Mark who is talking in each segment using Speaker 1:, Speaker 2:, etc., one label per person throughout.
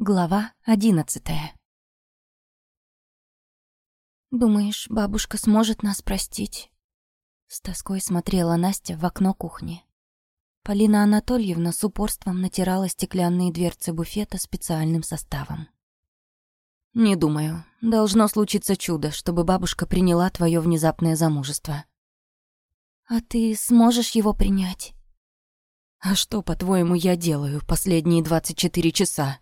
Speaker 1: Глава одиннадцатая. «Думаешь, бабушка сможет нас простить?» С тоской смотрела Настя в окно кухни. Полина Анатольевна с упорством натирала стеклянные дверцы буфета специальным составом. «Не думаю. Должно случиться чудо, чтобы бабушка приняла твое внезапное замужество». «А ты сможешь его принять?»
Speaker 2: «А что, по-твоему, я делаю последние 24 часа?»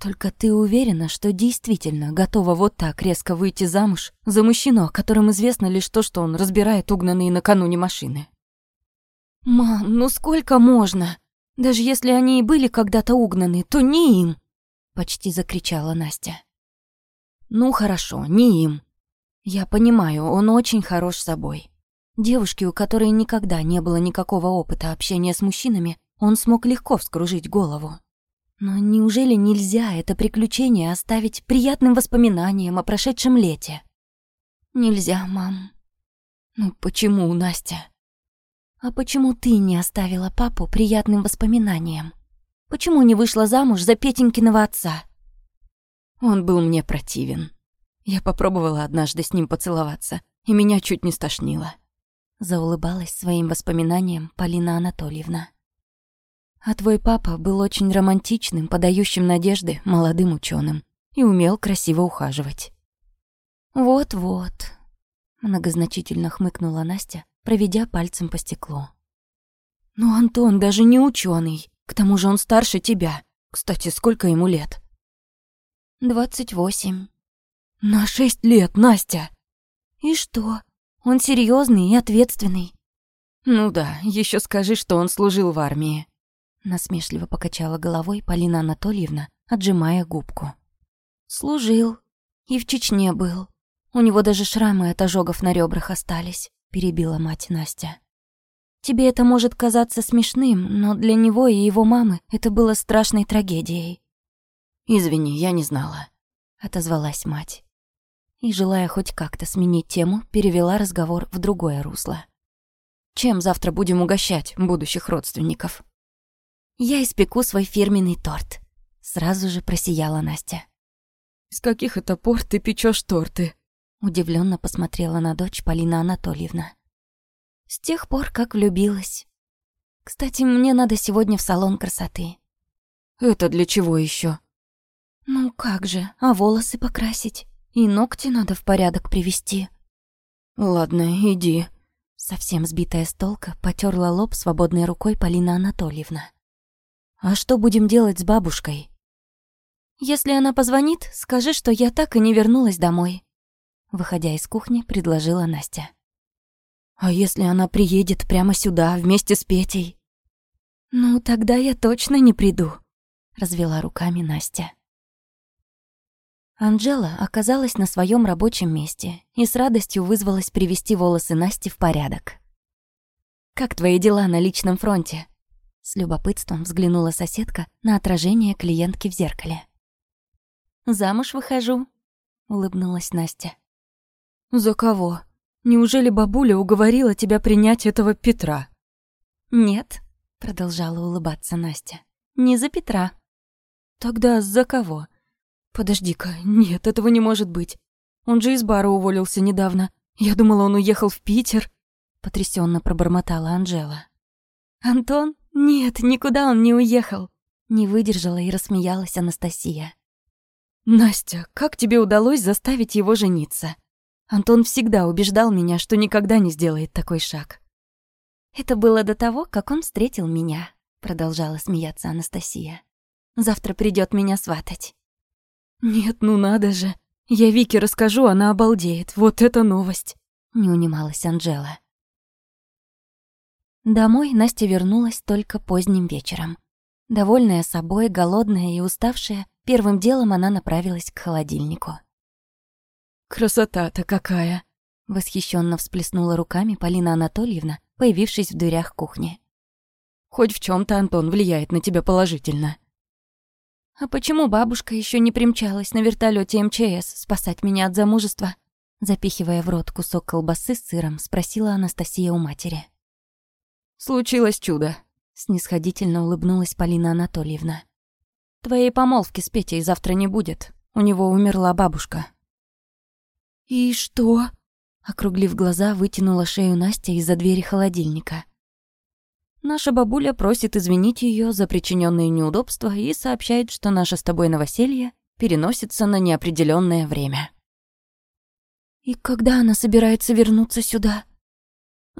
Speaker 1: Только ты уверена, что действительно готова вот так резко выйти замуж за мужчину, о котором известно лишь то, что он разбирает угнанные накануне машины? Мам, ну сколько можно? Даже если они и были когда-то угнаны, то не им, почти закричала Настя. Ну хорошо, не им. Я понимаю, он очень хорош собой. Девушке, у которой никогда не было никакого опыта общения с мужчинами, он смог легко вскружить голову. Но неужели нельзя это приключение оставить приятным воспоминанием о прошедшем лете? Нельзя, мам. Ну почему, Настя? А почему ты не оставила папу приятным воспоминанием? Почему не вышла замуж за Петенькиного отца?
Speaker 2: Он был мне противен. Я попробовала однажды с ним поцеловаться, и меня чуть не стошнило.
Speaker 1: Заулыбалась своим воспоминанием Полина Анатольевна. А твой папа был очень романтичным, подающим надежды молодым ученым и умел красиво ухаживать. Вот-вот, многозначительно хмыкнула Настя, проведя пальцем по стеклу. Но Антон даже не ученый, к тому же он старше тебя. Кстати, сколько ему лет? Двадцать восемь. На шесть лет, Настя. И что? Он серьезный и ответственный.
Speaker 2: Ну да, еще скажи, что он служил в армии.
Speaker 1: Насмешливо покачала головой Полина Анатольевна, отжимая губку. «Служил. И в Чечне был. У него даже шрамы от ожогов на ребрах остались», — перебила мать Настя. «Тебе это может казаться смешным, но для него и его мамы это было страшной трагедией».
Speaker 2: «Извини, я не знала», — отозвалась мать.
Speaker 1: И, желая хоть как-то сменить тему, перевела разговор в другое русло.
Speaker 2: «Чем завтра будем угощать будущих родственников?»
Speaker 1: Я испеку свой фирменный торт. Сразу же просияла Настя.
Speaker 2: С каких это пор ты печешь торты?
Speaker 1: Удивленно посмотрела на дочь Полина Анатольевна. С тех пор, как влюбилась. Кстати, мне надо сегодня в салон красоты.
Speaker 2: Это для чего еще?
Speaker 1: Ну как же, а волосы покрасить? И ногти надо в порядок привести.
Speaker 2: Ладно, иди.
Speaker 1: Совсем сбитая с толка, потерла лоб свободной рукой Полина Анатольевна. А что будем делать с бабушкой? Если она позвонит, скажи, что я так и не вернулась домой. Выходя из кухни, предложила Настя.
Speaker 2: А если она приедет прямо сюда вместе с Петей?
Speaker 1: Ну, тогда я точно не приду, развела руками Настя. Анжела оказалась на своем рабочем месте и с радостью вызвалась привести волосы Насти в порядок. «Как твои дела на личном фронте?» С любопытством взглянула соседка на отражение клиентки в зеркале. «Замуж выхожу», — улыбнулась Настя.
Speaker 2: «За кого? Неужели бабуля уговорила тебя принять этого Петра?»
Speaker 1: «Нет», — продолжала улыбаться Настя. «Не за Петра».
Speaker 2: «Тогда за кого?» «Подожди-ка, нет, этого не может быть. Он же из бара уволился недавно. Я думала, он уехал в Питер», — потрясенно пробормотала Анжела.
Speaker 1: «Антон?» «Нет, никуда он не уехал», — не выдержала и рассмеялась Анастасия.
Speaker 2: «Настя, как тебе удалось заставить его жениться? Антон всегда убеждал меня, что никогда не сделает такой шаг».
Speaker 1: «Это было до того, как он встретил меня», — продолжала смеяться Анастасия. «Завтра придет меня сватать».
Speaker 2: «Нет, ну надо же. Я Вике расскажу, она обалдеет. Вот это новость!» — не унималась Анжела.
Speaker 1: Домой Настя вернулась только поздним вечером. Довольная собой, голодная и уставшая, первым делом она направилась к холодильнику.
Speaker 2: «Красота-то какая!»
Speaker 1: — восхищенно всплеснула руками Полина Анатольевна, появившись в дверях кухни.
Speaker 2: «Хоть в чем то Антон влияет на тебя положительно».
Speaker 1: «А почему бабушка еще не примчалась на вертолете МЧС спасать меня от замужества?» Запихивая в рот кусок колбасы с сыром, спросила Анастасия у матери.
Speaker 2: Случилось чудо.
Speaker 1: Снисходительно улыбнулась Полина Анатольевна. Твоей помолвки с Петей завтра не будет. У него умерла бабушка».
Speaker 2: «И что?» Округлив глаза, вытянула шею Настя из-за двери холодильника.
Speaker 1: Наша бабуля просит извинить ее за причиненные неудобства и сообщает, что наше с тобой новоселье переносится на неопределенное время.
Speaker 2: «И когда она собирается вернуться сюда?»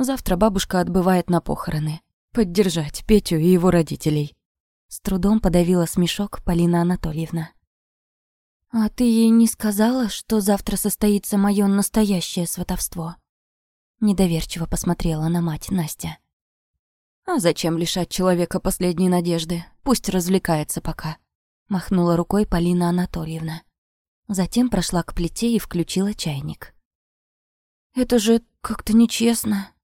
Speaker 1: Завтра бабушка отбывает на похороны. Поддержать Петю и его родителей.
Speaker 2: С трудом подавила смешок Полина Анатольевна. «А ты ей не сказала, что завтра состоится моё настоящее сватовство?» Недоверчиво посмотрела на мать Настя.
Speaker 1: «А зачем лишать человека последней надежды? Пусть развлекается пока», — махнула рукой Полина Анатольевна.
Speaker 2: Затем прошла к плите и включила чайник.
Speaker 1: «Это же как-то нечестно», —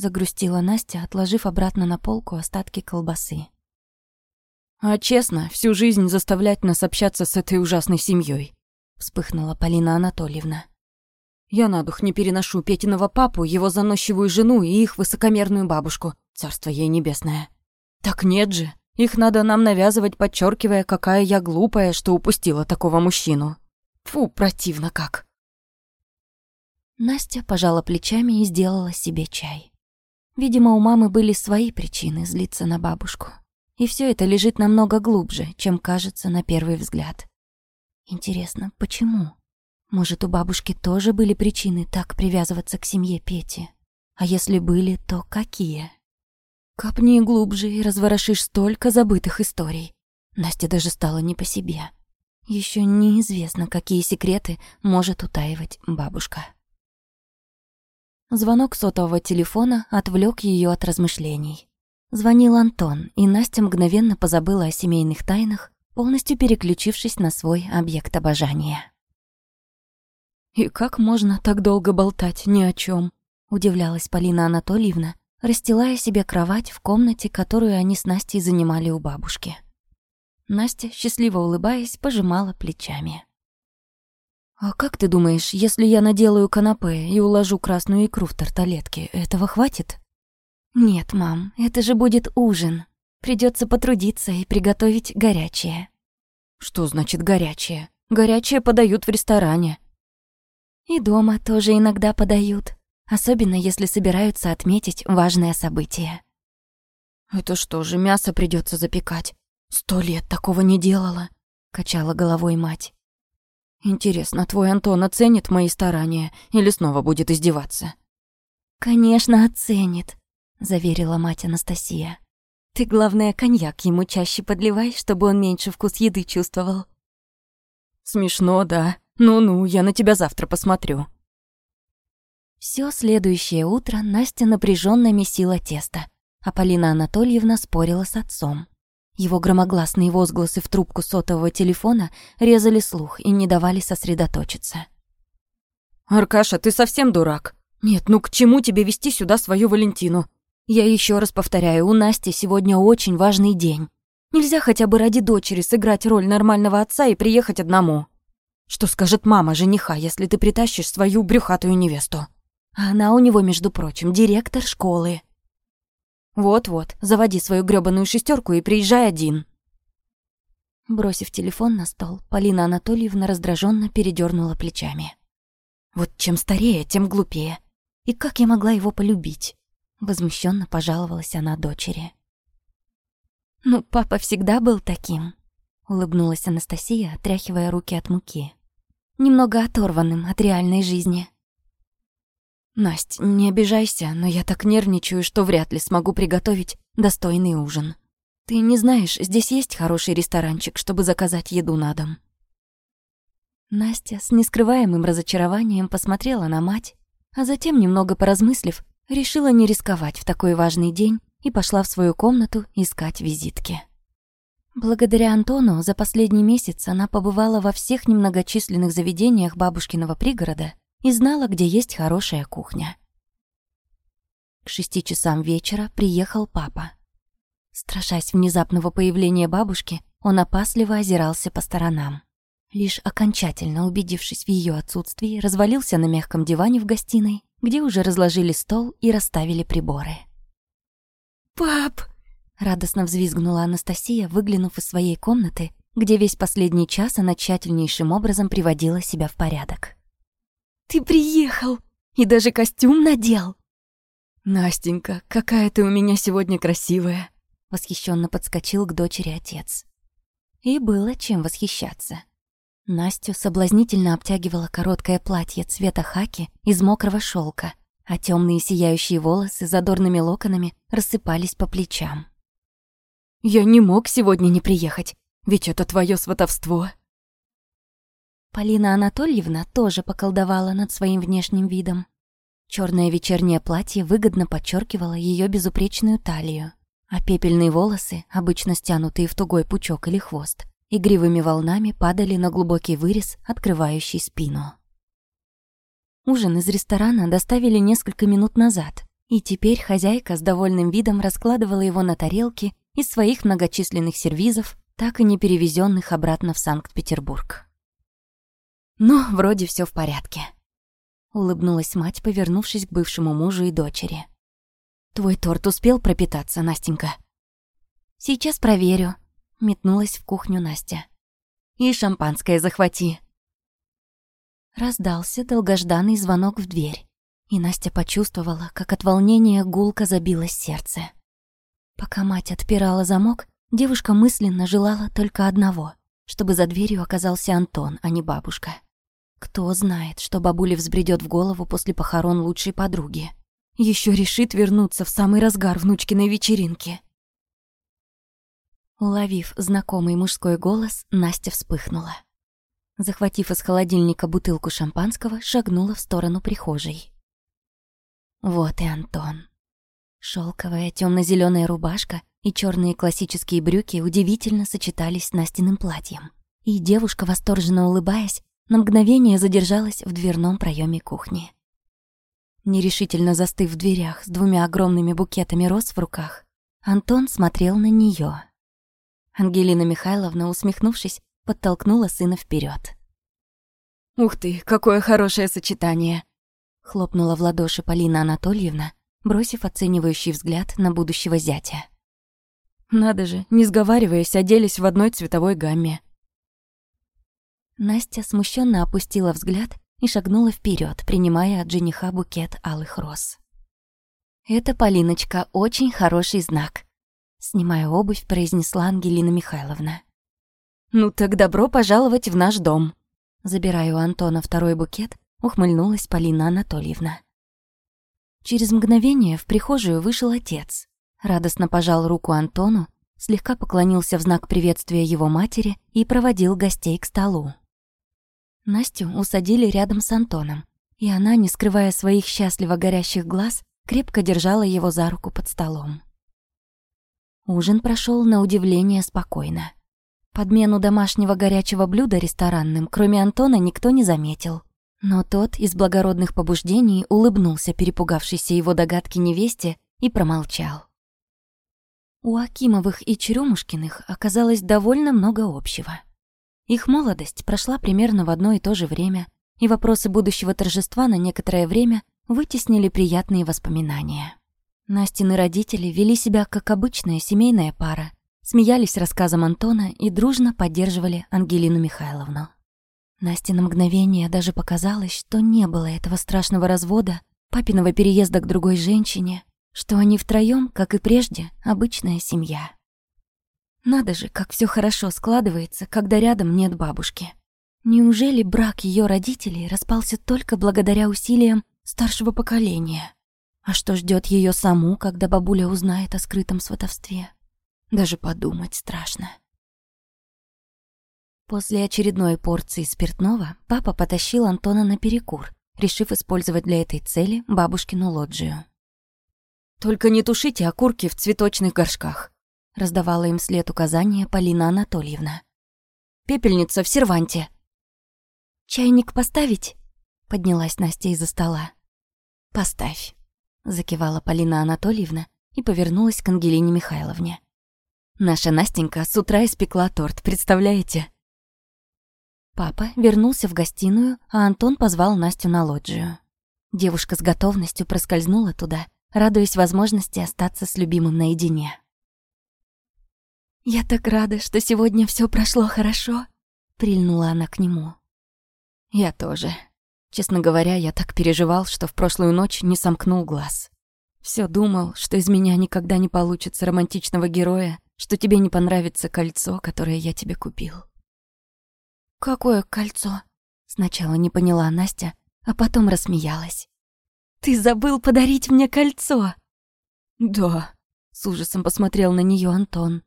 Speaker 2: загрустила Настя, отложив обратно на полку остатки колбасы.
Speaker 1: «А честно, всю жизнь заставлять нас общаться с этой ужасной семьей, вспыхнула Полина Анатольевна. Я на дух не переношу Петиного папу, его заносчивую жену и их высокомерную бабушку, царство ей небесное. Так нет же, их надо нам навязывать, подчеркивая, какая я глупая, что упустила такого мужчину. Фу, противно как.
Speaker 2: Настя пожала плечами и сделала себе чай. Видимо, у мамы были свои причины злиться на бабушку. И все это лежит намного глубже, чем кажется на первый взгляд. Интересно, почему? Может, у бабушки тоже были причины так привязываться к семье Пети? А если были, то какие? Копни глубже и разворошишь столько забытых историй. Настя даже стала не по себе. Еще неизвестно, какие секреты может утаивать бабушка. Звонок сотового телефона отвлек ее от размышлений. Звонил Антон, и Настя мгновенно позабыла о семейных тайнах, полностью переключившись на свой объект обожания.
Speaker 1: «И как можно так долго болтать ни о чем?
Speaker 2: удивлялась Полина Анатольевна, расстилая себе кровать в комнате, которую они с Настей занимали у бабушки. Настя, счастливо улыбаясь, пожимала плечами.
Speaker 1: «А как ты думаешь, если я наделаю канапе и уложу красную икру в тарталетке, этого хватит?»
Speaker 2: «Нет, мам, это же будет ужин. Придется потрудиться и приготовить горячее».
Speaker 1: «Что значит горячее? Горячее подают в ресторане».
Speaker 2: «И дома тоже иногда подают, особенно если собираются отметить важное событие».
Speaker 1: «Это что же, мясо придется запекать? Сто лет такого не делала», — качала головой мать. Интересно, твой Антон оценит мои старания или снова будет издеваться?
Speaker 2: Конечно, оценит, заверила мать Анастасия. Ты, главное, коньяк ему чаще подливай, чтобы он меньше вкус еды чувствовал.
Speaker 1: Смешно, да. Ну-ну, я на тебя завтра посмотрю.
Speaker 2: Всё следующее утро Настя напряженно месила тесто, а Полина Анатольевна спорила с отцом. Его громогласные возгласы в трубку сотового телефона резали слух и не давали сосредоточиться.
Speaker 1: «Аркаша, ты совсем дурак? Нет, ну к чему тебе вести сюда свою Валентину? Я еще раз повторяю, у Насти сегодня очень важный день. Нельзя хотя бы ради дочери сыграть роль нормального отца и приехать одному. Что скажет мама жениха, если ты притащишь свою брюхатую невесту?
Speaker 2: Она у него, между прочим, директор школы.
Speaker 1: Вот-вот, заводи свою грёбаную шестерку и приезжай один.
Speaker 2: Бросив телефон на стол, Полина Анатольевна раздраженно передернула плечами. Вот чем старее, тем глупее. И как я могла его полюбить? Возмущенно пожаловалась она дочери. Ну, папа всегда был таким, улыбнулась Анастасия, отряхивая руки от муки. Немного оторванным от реальной жизни.
Speaker 1: «Насть, не обижайся, но я так нервничаю, что вряд ли смогу приготовить достойный ужин. Ты не знаешь, здесь есть хороший ресторанчик, чтобы заказать еду на дом?»
Speaker 2: Настя с нескрываемым разочарованием посмотрела на мать, а затем, немного поразмыслив, решила не рисковать в такой важный день и пошла в свою комнату искать визитки. Благодаря Антону за последний месяц она побывала во всех немногочисленных заведениях бабушкиного пригорода и знала, где есть хорошая кухня. К шести часам вечера приехал папа. Страшась внезапного появления бабушки, он опасливо озирался по сторонам. Лишь окончательно убедившись в ее отсутствии, развалился на мягком диване в гостиной, где уже разложили стол и расставили приборы.
Speaker 1: «Пап!» — радостно взвизгнула Анастасия, выглянув из своей комнаты
Speaker 2: где весь последний час она тщательнейшим образом приводила себя в порядок. «Ты приехал! И даже костюм надел!»
Speaker 1: «Настенька, какая ты у меня сегодня красивая!»
Speaker 2: Восхищенно подскочил к дочери отец. И было чем восхищаться. Настю соблазнительно обтягивало короткое платье цвета хаки из мокрого шелка, а темные сияющие волосы задорными локонами рассыпались по плечам.
Speaker 1: «Я не мог сегодня не приехать, ведь это твое сватовство».
Speaker 2: Полина Анатольевна тоже поколдовала над своим внешним видом. Черное вечернее платье выгодно подчеркивало ее безупречную талию, а пепельные волосы, обычно стянутые в тугой пучок или хвост, игривыми волнами падали на глубокий вырез, открывающий спину. Ужин из ресторана доставили несколько минут назад, и теперь хозяйка с довольным видом раскладывала его на тарелки из своих многочисленных сервизов, так и не перевезенных обратно в Санкт-Петербург. «Ну, вроде все в порядке», — улыбнулась мать, повернувшись к бывшему мужу и дочери. «Твой торт успел пропитаться, Настенька?» «Сейчас проверю», — метнулась в кухню Настя. «И шампанское захвати», Раздался долгожданный звонок в дверь, и Настя почувствовала, как от волнения гулко забилось сердце. Пока мать отпирала замок, девушка мысленно желала только одного, чтобы за дверью оказался Антон, а не бабушка. Кто знает, что бабуле взбредет в голову после похорон лучшей подруги. Еще решит вернуться в самый разгар внучкиной вечеринки. Уловив знакомый мужской голос, Настя вспыхнула. Захватив из холодильника бутылку шампанского, шагнула в сторону прихожей. Вот и Антон. Шелковая темно зеленая рубашка и черные классические брюки удивительно сочетались с Настиным платьем. И девушка, восторженно улыбаясь, на мгновение задержалась в дверном проеме кухни. Нерешительно застыв в дверях с двумя огромными букетами роз в руках, Антон смотрел на нее. Ангелина Михайловна, усмехнувшись, подтолкнула сына вперед.
Speaker 1: «Ух ты, какое хорошее сочетание!»
Speaker 2: Хлопнула в ладоши Полина Анатольевна, бросив оценивающий взгляд на будущего зятя.
Speaker 1: «Надо же, не сговариваясь, оделись в одной цветовой гамме».
Speaker 2: Настя смущенно опустила взгляд и шагнула вперед, принимая от жениха букет алых роз. «Это, Полиночка, очень хороший знак», — снимая обувь, произнесла Ангелина Михайловна.
Speaker 1: «Ну так добро пожаловать в наш дом!»
Speaker 2: Забирая у Антона второй букет, ухмыльнулась Полина Анатольевна. Через мгновение в прихожую вышел отец. Радостно пожал руку Антону, слегка поклонился в знак приветствия его матери и проводил гостей к столу. Настю усадили рядом с Антоном, и она, не скрывая своих счастливо горящих глаз, крепко держала его за руку под столом. Ужин прошел на удивление спокойно. Подмену домашнего горячего блюда ресторанным, кроме Антона, никто не заметил. Но тот из благородных побуждений улыбнулся перепугавшейся его догадки невесте и промолчал. У Акимовых и Черемушкиных оказалось довольно много общего. Их молодость прошла примерно в одно и то же время, и вопросы будущего торжества на некоторое время вытеснили приятные воспоминания. Настины родители вели себя как обычная семейная пара, смеялись рассказом Антона и дружно поддерживали Ангелину Михайловну. Насте на мгновение даже показалось, что не было этого страшного развода, папиного переезда к другой женщине, что они втроём, как и прежде, обычная семья. Надо же, как все хорошо складывается, когда рядом нет бабушки. Неужели брак ее родителей распался только благодаря усилиям старшего поколения? А что ждет ее саму, когда бабуля узнает о скрытом сватовстве? Даже подумать страшно. После очередной порции спиртного папа потащил Антона на перекур, решив использовать для этой цели бабушкину лоджию.
Speaker 1: «Только не тушите окурки в цветочных горшках», —
Speaker 2: раздавала им след указания Полина Анатольевна.
Speaker 1: «Пепельница в серванте».
Speaker 2: «Чайник поставить?» — поднялась Настя из-за стола.
Speaker 1: «Поставь», — закивала
Speaker 2: Полина Анатольевна и повернулась к Ангелине Михайловне.
Speaker 1: Наша Настенька с утра испекла торт, представляете?
Speaker 2: Папа вернулся в гостиную, а Антон позвал Настю на лоджию. Девушка с готовностью проскользнула туда, радуясь возможности остаться с любимым наедине. «Я так рада, что сегодня все прошло хорошо», — прильнула она к нему.
Speaker 1: «Я тоже. Честно говоря, я так переживал, что в прошлую ночь не сомкнул глаз. Все думал, что из меня никогда не получится романтичного героя, что тебе не понравится кольцо, которое я тебе купил».
Speaker 2: «Какое кольцо?» Сначала не поняла Настя, а потом рассмеялась. «Ты забыл подарить мне кольцо!»
Speaker 1: «Да», — с ужасом посмотрел на нее Антон.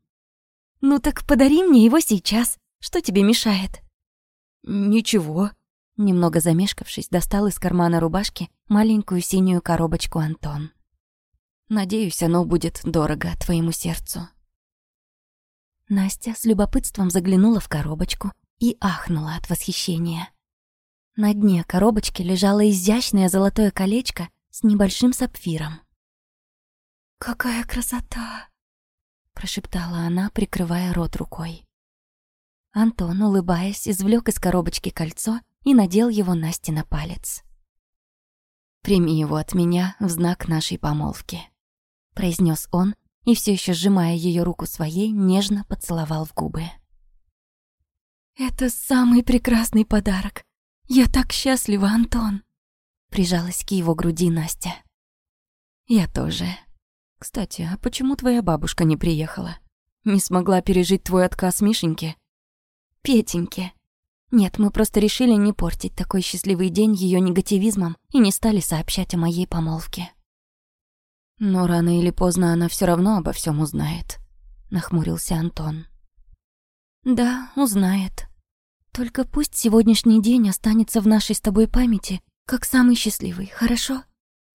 Speaker 2: «Ну так подари мне его сейчас. Что тебе мешает?»
Speaker 1: «Ничего».
Speaker 2: Немного замешкавшись, достал из кармана рубашки маленькую синюю коробочку Антон.
Speaker 1: «Надеюсь, оно будет дорого твоему сердцу».
Speaker 2: Настя с любопытством заглянула в коробочку и ахнула от восхищения. На дне коробочки лежало изящное золотое колечко с небольшим сапфиром. «Какая красота!» — прошептала она, прикрывая рот рукой. Антон, улыбаясь, извлек из коробочки кольцо и надел его Насте на палец.
Speaker 1: «Прими его от меня в знак нашей помолвки», — произнес он и, все еще сжимая ее руку своей, нежно поцеловал в губы.
Speaker 2: «Это самый прекрасный подарок. Я так счастлива, Антон!» Прижалась к его груди Настя.
Speaker 1: «Я тоже», кстати, а почему твоя бабушка не приехала? Не смогла пережить твой отказ Мишеньке?
Speaker 2: Петеньке. Нет, мы просто решили не портить такой счастливый день ее негативизмом и не стали сообщать о моей помолвке.
Speaker 1: Но рано или поздно она все равно обо всем узнает, нахмурился Антон.
Speaker 2: Да, узнает. Только пусть сегодняшний день останется в нашей с тобой памяти как самый счастливый, хорошо?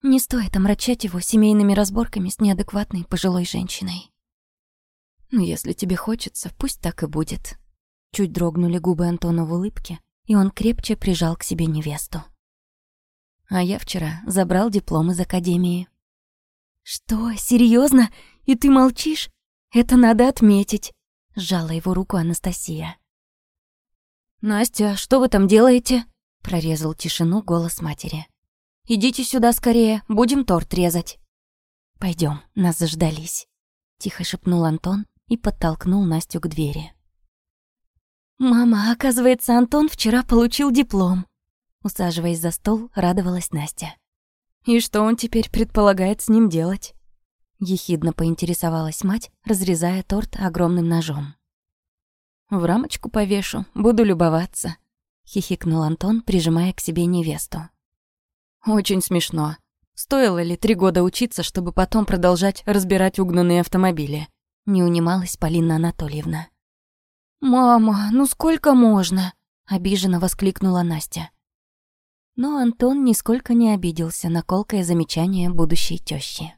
Speaker 2: Не стоит омрачать его семейными разборками с неадекватной пожилой женщиной.
Speaker 1: «Ну, если тебе хочется, пусть так и будет». Чуть дрогнули губы Антона в улыбке, и он крепче прижал к себе невесту. А я вчера забрал диплом из академии.
Speaker 2: «Что, серьезно? И ты молчишь? Это надо отметить», — сжала его руку Анастасия.
Speaker 1: «Настя, что вы там делаете?» — прорезал тишину голос матери. Идите сюда скорее, будем торт резать».
Speaker 2: Пойдем, нас заждались», — тихо шепнул Антон и подтолкнул Настю к двери. «Мама, оказывается, Антон вчера получил диплом», — усаживаясь за стол, радовалась Настя.
Speaker 1: «И что он теперь предполагает с ним делать?» Ехидно поинтересовалась мать, разрезая торт огромным ножом. «В рамочку повешу, буду любоваться», — хихикнул Антон, прижимая к себе невесту. Очень смешно. Стоило ли три года учиться, чтобы потом продолжать разбирать угнанные автомобили? Не унималась Полина Анатольевна.
Speaker 2: «Мама, ну сколько можно?» — обиженно воскликнула Настя. Но Антон нисколько не обиделся на колкое замечание будущей тёщи.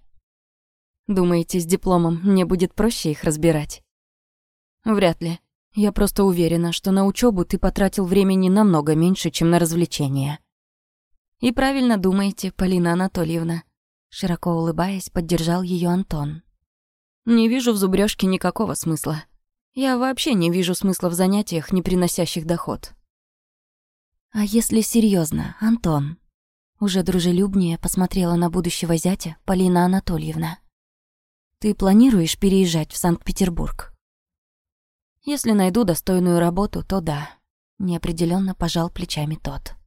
Speaker 1: «Думаете, с дипломом мне будет проще их разбирать?» «Вряд ли. Я просто уверена, что на учебу ты потратил времени намного меньше, чем на развлечения. И правильно думаете, Полина Анатольевна. Широко улыбаясь, поддержал ее Антон. Не вижу в зубрёжке никакого смысла. Я вообще не вижу смысла в занятиях, не приносящих доход.
Speaker 2: А если серьезно, Антон? Уже дружелюбнее посмотрела на будущего зятя Полина Анатольевна.
Speaker 1: Ты планируешь переезжать в Санкт-Петербург? Если найду достойную работу, то да. Неопределенно пожал плечами тот.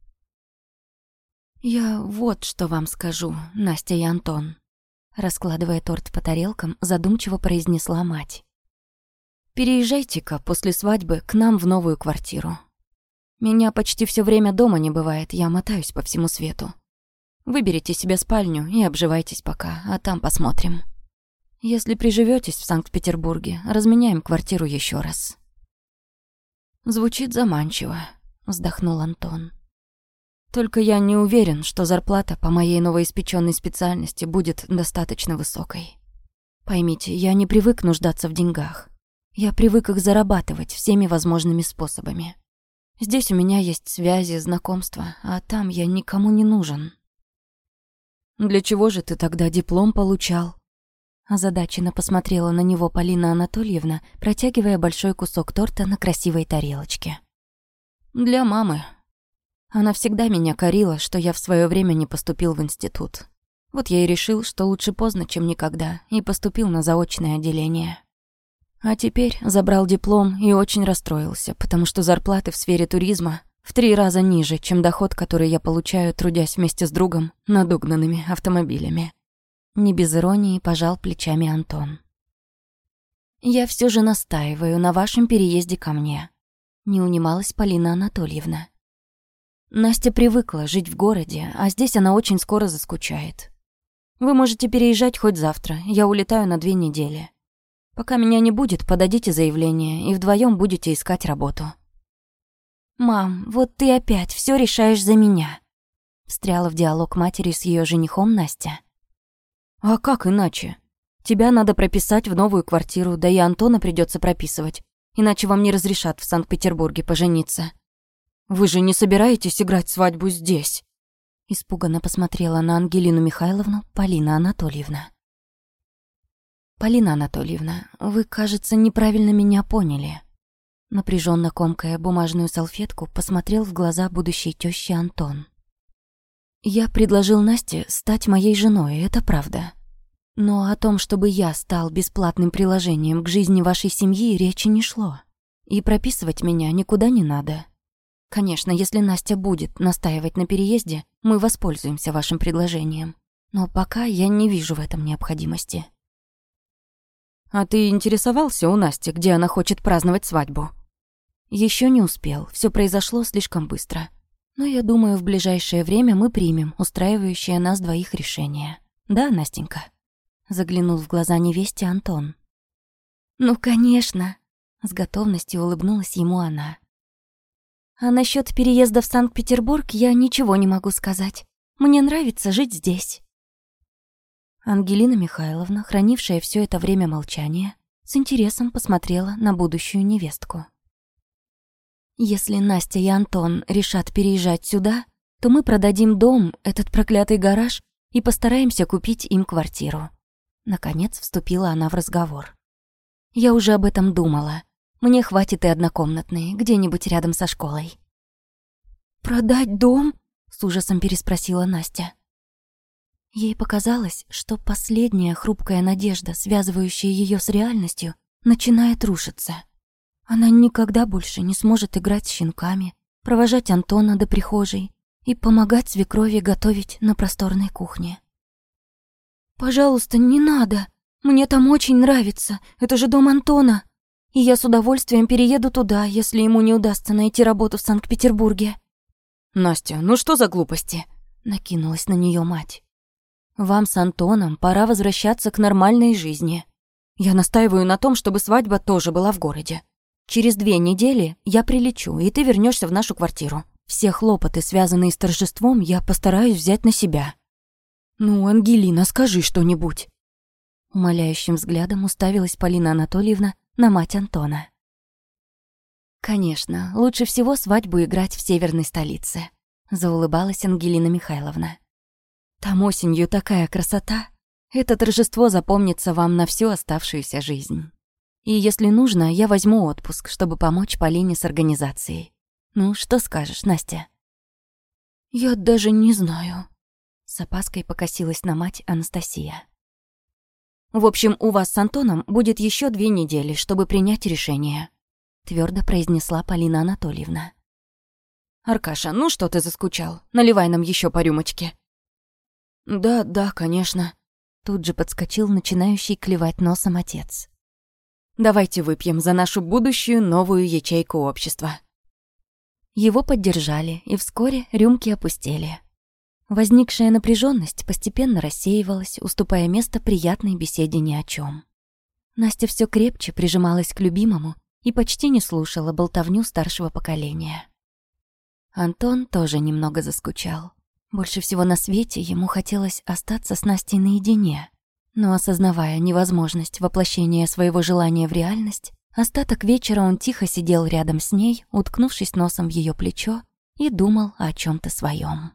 Speaker 1: «Я вот что вам скажу, Настя и Антон», раскладывая торт по тарелкам, задумчиво произнесла мать. «Переезжайте-ка после свадьбы к нам в новую квартиру. Меня почти все время дома не бывает, я мотаюсь по всему свету. Выберите себе спальню и обживайтесь пока, а там посмотрим. Если приживетесь в Санкт-Петербурге, разменяем квартиру еще раз». «Звучит заманчиво», — вздохнул Антон. Только я не уверен, что зарплата по моей новоиспеченной специальности будет достаточно высокой. Поймите, я не привык нуждаться в деньгах. Я привык их зарабатывать всеми возможными способами. Здесь у меня есть связи, знакомства, а там я никому не нужен. Для чего же ты тогда диплом получал? Озадаченно посмотрела на него Полина Анатольевна, протягивая большой кусок торта на красивой тарелочке. Для мамы, она всегда меня корила, что я в свое время не поступил в институт. Вот я и решил, что лучше поздно, чем никогда, и поступил на заочное отделение. А теперь забрал диплом и очень расстроился, потому что зарплаты в сфере туризма в три раза ниже, чем доход, который я получаю, трудясь вместе с другом над угнанными автомобилями.
Speaker 2: Не без иронии пожал плечами Антон. «Я все же настаиваю на вашем переезде ко мне», — не унималась Полина Анатольевна. Настя привыкла жить в городе, а здесь она очень скоро заскучает. Вы можете переезжать хоть завтра, я улетаю на две недели. Пока меня не будет, подадите заявление, и вдвоем будете искать работу. «Мам, вот ты опять все решаешь за меня», — встряла в диалог матери с ее женихом Настя.
Speaker 1: «А как иначе? Тебя надо прописать в новую квартиру, да и Антона придется прописывать, иначе вам не разрешат в Санкт-Петербурге пожениться. Вы же не собираетесь играть свадьбу здесь?»
Speaker 2: Испуганно посмотрела на Ангелину Михайловну Полина Анатольевна. «Полина Анатольевна, вы, кажется, неправильно меня поняли». Напряженно комкая бумажную салфетку, посмотрел в глаза будущей тёщи Антон. «Я предложил Насте стать моей женой, это правда. Но о том, чтобы я стал бесплатным приложением к жизни вашей семьи, речи не шло. И прописывать меня никуда не надо. Конечно, если Настя будет настаивать на переезде, мы воспользуемся вашим предложением. Но пока я не вижу в этом необходимости».
Speaker 1: «А ты интересовался у Насти, где она хочет праздновать свадьбу?»
Speaker 2: Еще не успел, все произошло слишком быстро. Но я думаю, в ближайшее время мы примем устраивающее нас двоих решение. Да, Настенька?» Заглянул в глаза невесте Антон. «Ну, конечно!» С готовностью улыбнулась ему она. «А насчет переезда в Санкт-Петербург я ничего не могу сказать. Мне нравится жить здесь». Ангелина Михайловна, хранившая все это время молчания, с интересом посмотрела на будущую невестку. «Если Настя и Антон решат переезжать сюда, то мы продадим дом, этот проклятый гараж, и постараемся купить им квартиру». Наконец вступила она в разговор. «Я уже об этом думала. Мне хватит и однокомнатной, где-нибудь рядом со школой». «Продать дом?» — с ужасом переспросила Настя. Ей показалось, что последняя хрупкая надежда, связывающая ее с реальностью, начинает рушиться. Она никогда больше не сможет играть с щенками, провожать Антона до прихожей и помогать свекрови готовить на просторной кухне. «Пожалуйста, не надо. Мне там очень нравится. Это же дом Антона. И я с удовольствием перееду туда, если ему не удастся найти работу в Санкт-Петербурге».
Speaker 1: «Настя, ну что за глупости?» — накинулась на нее мать. Вам с Антоном пора возвращаться к нормальной жизни. Я настаиваю на том, чтобы свадьба тоже была в городе. Через две недели я прилечу, и ты вернешься в нашу квартиру. Все хлопоты, связанные с торжеством, я постараюсь взять на себя. Ну, Ангелина, скажи что-нибудь. Умоляющим взглядом уставилась Полина Анатольевна на мать Антона.
Speaker 2: «Конечно, лучше всего свадьбу играть в северной столице», — заулыбалась Ангелина Михайловна. Там осенью такая красота. Это торжество запомнится вам на всю оставшуюся жизнь. И если нужно, я возьму отпуск, чтобы помочь Полине с организацией. Ну, что скажешь, Настя?
Speaker 1: Я даже не знаю.
Speaker 2: С опаской покосилась на мать Анастасия.
Speaker 1: В общем, у вас с Антоном будет еще две недели, чтобы принять решение.
Speaker 2: Твердо произнесла Полина Анатольевна.
Speaker 1: Аркаша, ну что ты заскучал? Наливай нам еще по рюмочке.
Speaker 2: «Да, да, конечно», — тут же подскочил начинающий клевать носом отец.
Speaker 1: «Давайте выпьем за нашу будущую новую ячейку общества».
Speaker 2: Его поддержали, и вскоре рюмки опустели. Возникшая напряженность постепенно рассеивалась, уступая место приятной беседе ни о чем. Настя все крепче прижималась к любимому и почти не слушала болтовню старшего поколения. Антон тоже немного заскучал. Больше всего на свете ему хотелось остаться с Настей наедине. Но осознавая невозможность воплощения своего желания в реальность, остаток вечера он тихо сидел рядом с ней, уткнувшись носом в ее плечо, и думал о чем то своем.